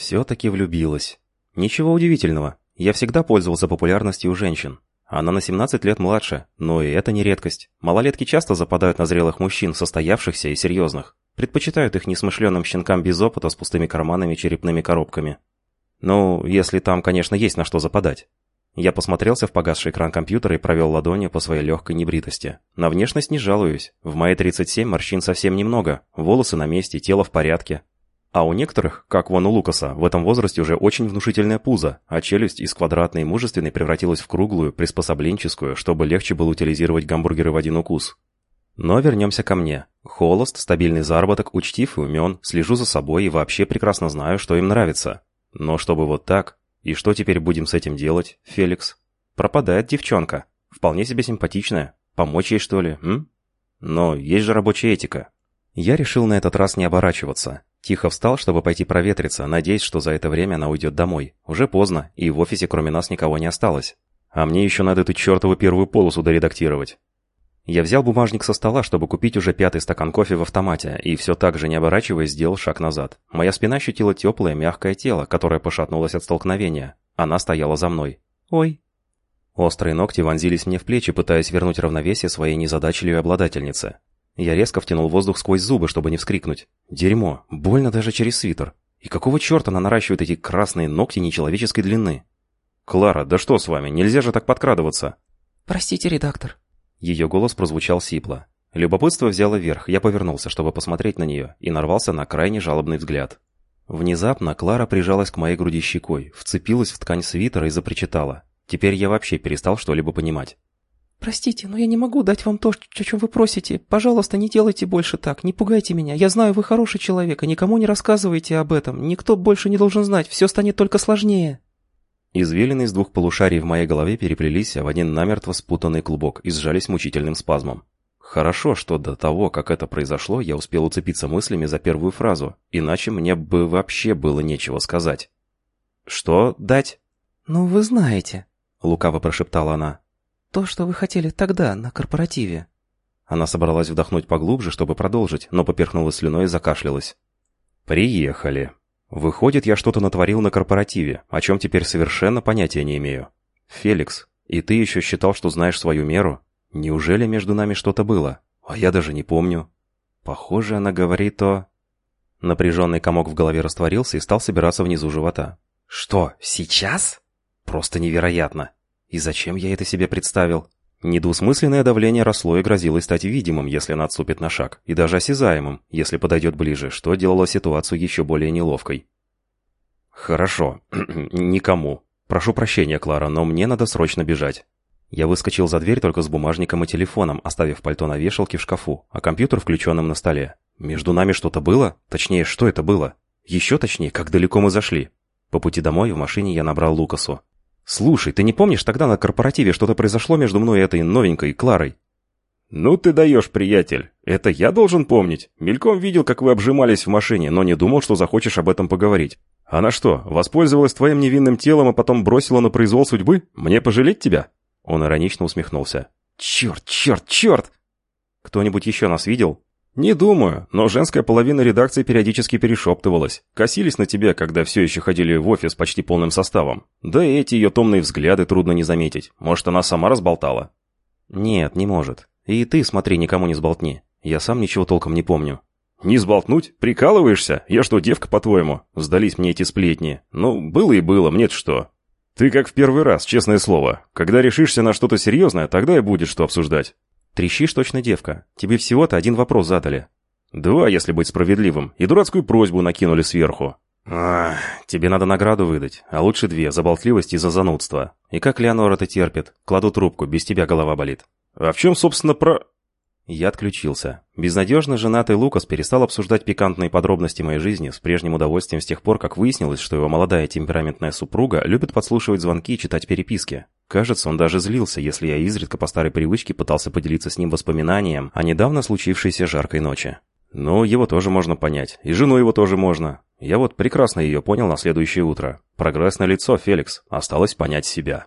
Все-таки влюбилась. Ничего удивительного. Я всегда пользовался популярностью у женщин. Она на 17 лет младше, но и это не редкость. Малолетки часто западают на зрелых мужчин, состоявшихся и серьезных. Предпочитают их несмышленным щенкам без опыта с пустыми карманами и черепными коробками. Ну, если там, конечно, есть на что западать. Я посмотрелся в погасший экран компьютера и провел ладонью по своей легкой небритости. На внешность не жалуюсь. В мои 37 морщин совсем немного. Волосы на месте, тело в порядке. А у некоторых, как вон у Лукаса, в этом возрасте уже очень внушительное пузо, а челюсть из квадратной и мужественной превратилась в круглую, приспособленческую, чтобы легче было утилизировать гамбургеры в один укус. Но вернемся ко мне. Холост, стабильный заработок, учтив и умен, слежу за собой и вообще прекрасно знаю, что им нравится. Но чтобы вот так... И что теперь будем с этим делать, Феликс? Пропадает девчонка. Вполне себе симпатичная. Помочь ей, что ли, м? Но есть же рабочая этика. Я решил на этот раз не оборачиваться. Тихо встал, чтобы пойти проветриться, надеясь, что за это время она уйдет домой. Уже поздно, и в офисе кроме нас никого не осталось. А мне еще надо эту чертову первую полосу доредактировать. Я взял бумажник со стола, чтобы купить уже пятый стакан кофе в автомате, и все так же, не оборачиваясь, сделал шаг назад. Моя спина ощутила теплое, мягкое тело, которое пошатнулось от столкновения. Она стояла за мной. «Ой». Острые ногти вонзились мне в плечи, пытаясь вернуть равновесие своей незадачливой обладательнице. Я резко втянул воздух сквозь зубы, чтобы не вскрикнуть. Дерьмо. Больно даже через свитер. И какого черта она наращивает эти красные ногти нечеловеческой длины? «Клара, да что с вами? Нельзя же так подкрадываться!» «Простите, редактор», ее голос прозвучал сипло. Любопытство взяло верх, я повернулся, чтобы посмотреть на нее, и нарвался на крайне жалобный взгляд. Внезапно Клара прижалась к моей груди щекой, вцепилась в ткань свитера и запричитала. Теперь я вообще перестал что-либо понимать. «Простите, но я не могу дать вам то, о чем вы просите. Пожалуйста, не делайте больше так, не пугайте меня. Я знаю, вы хороший человек, и никому не рассказывайте об этом. Никто больше не должен знать, все станет только сложнее». Извилины из двух полушарий в моей голове переплелись в один намертво спутанный клубок и сжались мучительным спазмом. Хорошо, что до того, как это произошло, я успел уцепиться мыслями за первую фразу, иначе мне бы вообще было нечего сказать. «Что дать?» «Ну, вы знаете», — лукаво прошептала она. «То, что вы хотели тогда, на корпоративе». Она собралась вдохнуть поглубже, чтобы продолжить, но поперхнулась слюной и закашлялась. «Приехали», Выходит, я что-то натворил на корпоративе, о чем теперь совершенно понятия не имею. Феликс, и ты еще считал, что знаешь свою меру? Неужели между нами что-то было? А я даже не помню. Похоже, она говорит о... Напряженный комок в голове растворился и стал собираться внизу живота. Что, сейчас? Просто невероятно. И зачем я это себе представил? Недвусмысленное давление росло и грозило стать видимым, если она отступит на шаг, и даже осязаемым, если подойдет ближе, что делало ситуацию еще более неловкой. «Хорошо. Никому. Прошу прощения, Клара, но мне надо срочно бежать». Я выскочил за дверь только с бумажником и телефоном, оставив пальто на вешалке в шкафу, а компьютер включенным на столе. Между нами что-то было? Точнее, что это было? Еще точнее, как далеко мы зашли? По пути домой в машине я набрал Лукасу. «Слушай, ты не помнишь, тогда на корпоративе что-то произошло между мной и этой новенькой Кларой?» «Ну ты даешь, приятель. Это я должен помнить. Мельком видел, как вы обжимались в машине, но не думал, что захочешь об этом поговорить. Она что, воспользовалась твоим невинным телом, а потом бросила на произвол судьбы? Мне пожалеть тебя?» Он иронично усмехнулся. «Черт, черт, черт!» «Кто-нибудь еще нас видел?» «Не думаю, но женская половина редакции периодически перешептывалась. Косились на тебя, когда все еще ходили в офис почти полным составом. Да и эти ее томные взгляды трудно не заметить. Может, она сама разболтала?» «Нет, не может. И ты, смотри, никому не сболтни. Я сам ничего толком не помню». «Не сболтнуть? Прикалываешься? Я что, девка, по-твоему? Сдались мне эти сплетни. Ну, было и было, мне-то что?» «Ты как в первый раз, честное слово. Когда решишься на что-то серьезное, тогда и будет что обсуждать». Трещишь точно девка. Тебе всего-то один вопрос задали. Два, если быть справедливым, и дурацкую просьбу накинули сверху. Ах, тебе надо награду выдать, а лучше две, за болтливость и за занудство. И как Леонора это терпит? Кладу трубку, без тебя голова болит. А в чем, собственно, про... Я отключился. Безнадежно женатый Лукас перестал обсуждать пикантные подробности моей жизни с прежним удовольствием с тех пор, как выяснилось, что его молодая темпераментная супруга любит подслушивать звонки и читать переписки. Кажется, он даже злился, если я изредка по старой привычке пытался поделиться с ним воспоминанием о недавно случившейся жаркой ночи. Но его тоже можно понять, и жену его тоже можно. Я вот прекрасно ее понял на следующее утро. Прогресс на лицо, Феликс. Осталось понять себя.